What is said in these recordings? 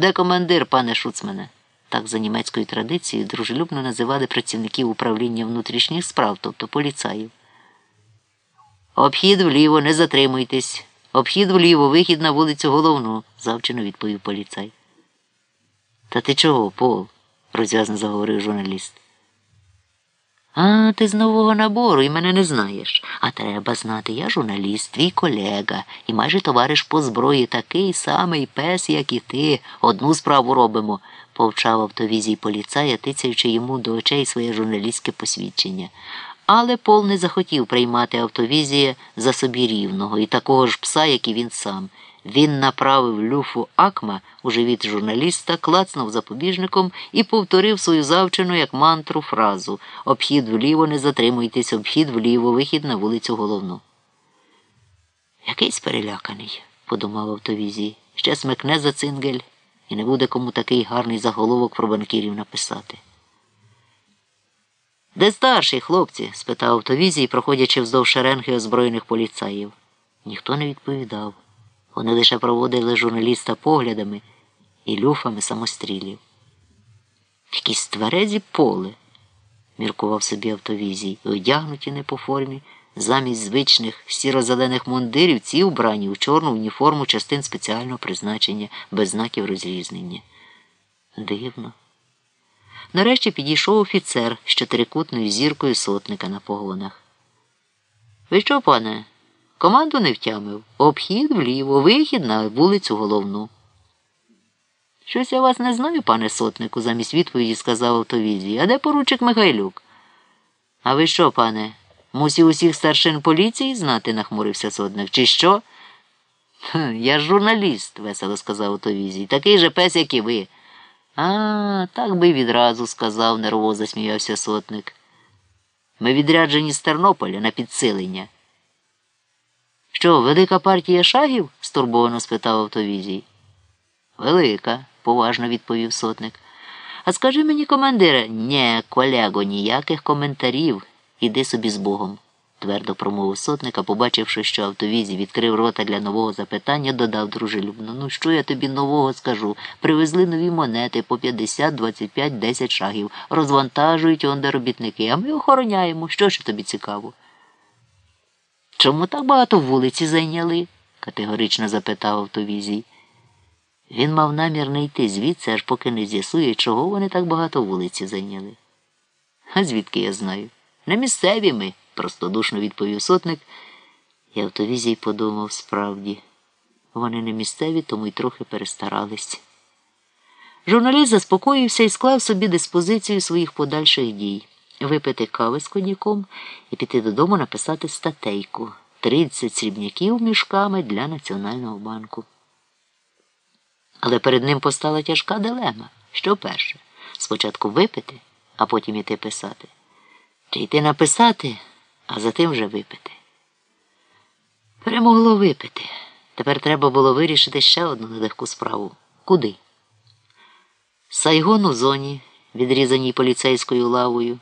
Де командир, пане Шуцмене? Так за німецькою традицією дружелюбно називали працівників управління внутрішніх справ, тобто поліцаїв. Обхід вліво, не затримуйтесь. Обхід вліво, вихід на вулицю головну, завчено відповів поліцай. Та ти чого, Пол? розв'язно заговорив журналіст. А, ти з нового набору і мене не знаєш. А треба знати, я журналіст, твій колега і майже товариш по зброї такий самий пес, як і ти. Одну справу робимо, повчав автовізій поліцая, тицяючи йому до очей своє журналістське посвідчення. Але Пол не захотів приймати автовізія за собі рівного і такого ж пса, як і він сам. Він направив люфу Акма у живіт журналіста, клацнув запобіжником і повторив свою завчену як мантру фразу Обхід вліво, не затримуйтесь, обхід вліво, вихід на вулицю головну. Якийсь переляканий, подумав автовізій. Ще смикне за цингель і не буде кому такий гарний заголовок про банкірів написати. Де старший, хлопці? спитав автовізій, проходячи вздовж шеренги озброєних поліцаїв. Ніхто не відповідав. Вони лише проводили журналіста поглядами і люфами самострілів. Якісь тверезі поле, міркував собі автовізій, одягнуті не по формі, замість звичних сіро-зелених мундирів ці убрані у чорну уніформу частин спеціального призначення без знаків розрізнення. Дивно. Нарешті підійшов офіцер з чотирикутною зіркою сотника на погонах. Ви що, пане? Команду не втямив. Обхід вліво, вихід на вулицю головну. Щось я вас не знаю, пане сотнику, замість відповіді сказав автовізій. А де поручик Михайлюк? А ви що, пане? Мусів усіх старшин поліції знати, нахмурився сотник. Чи що? Я ж журналіст, весело сказав автовізій. Такий же пес, як і ви. А, так би відразу сказав, нервово засміявся сотник. Ми відряджені з Тернополя на підсилення. Що, велика партія шагів? стурбовано спитав автовізій. Велика, поважно відповів сотник. А скажи мені, командире, «Нє, колего, ніяких коментарів. Іди собі з Богом, твердо промовив сотник, а побачивши, що автовізій відкрив рота для нового запитання, додав дружелюбно. Ну, що я тобі нового скажу? Привезли нові монети по 50, 25, 10 шагів, розвантажують онде робітники, а ми охороняємо. Що ж тобі цікаво? Чому так багато вулиці зайняли? категорично запитав автовізій. Він мав намір не йти звідси, аж поки не з'ясує, чого вони так багато вулиці зайняли. А звідки я знаю? Не місцеві ми, простодушно відповів сотник, і автовізій подумав справді. Вони не місцеві, тому й трохи перестарались. Журналіст заспокоївся і склав собі диспозицію своїх подальших дій випити кави з коньяком і піти додому написати статейку 30 срібняків мішками для Національного банку. Але перед ним постала тяжка дилема. Що перше? Спочатку випити, а потім іти писати. Чи йти написати, а затим вже випити. Перемогло випити. Тепер треба було вирішити ще одну нелегку справу. Куди? Сайгон у зоні, відрізаній поліцейською лавою.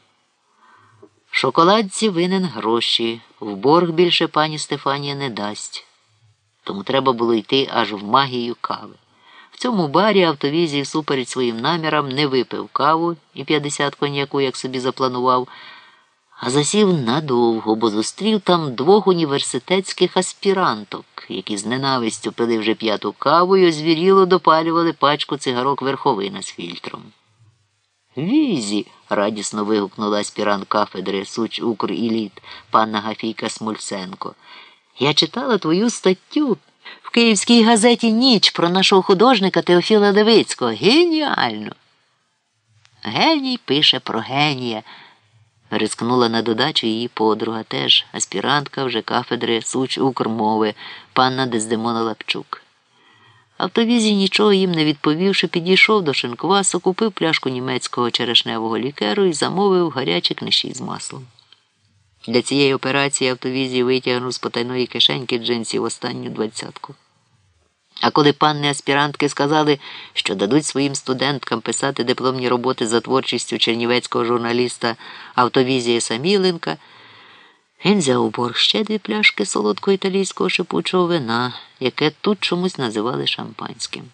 Шоколадці винен гроші. В борг більше пані Стефанія не дасть. Тому треба було йти аж в магію кави. В цьому барі автовізій супереч своїм намірам не випив каву і 50 коньяку, як собі запланував, а засів надовго, бо зустрів там двох університетських аспіранток, які з ненавистю пили вже п'яту каву і озвіріло допалювали пачку цигарок верховина з фільтром. Візі. Радісно вигукнула аспірант кафедри Суч Укріліт, панна Гафійка Смольценко. Я читала твою статтю в київській газеті Ніч про нашого художника Теофіла Левицького. Геніально. Геній пише про генія. Рискнула на додачу її подруга теж, аспірантка вже кафедри Суч Укрмови, панна Дездемона Лапчук. Автовізій, нічого їм не відповівши, підійшов до шинквасу, купив пляшку німецького черешневого лікеру і замовив гарячі книжі з маслом. Для цієї операції автовізій витягнув з потайної кишеньки джинсів останню двадцятку. А коли панни аспірантки сказали, що дадуть своїм студенткам писати дипломні роботи за творчістю чернівецького журналіста Автовізія Саміленка, він взяв борг ще дві пляшки солодкого італійського шипучого вина, яке тут чомусь називали шампанським.